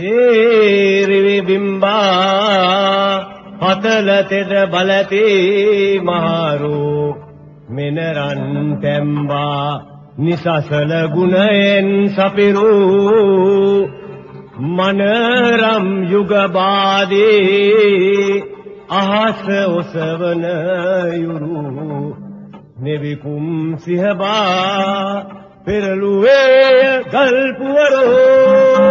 සේරිවි බිම්බා පතල තෙද බලතේ මහරු මෙනරන් තැම්බා නිසසල ගුණයෙන් සපිරු. මනරම් යුගබාදී අහස ඔසවන යුරු. නෙවිකුම් සිහබා පෙරළුවේ ගල්පුවරෝ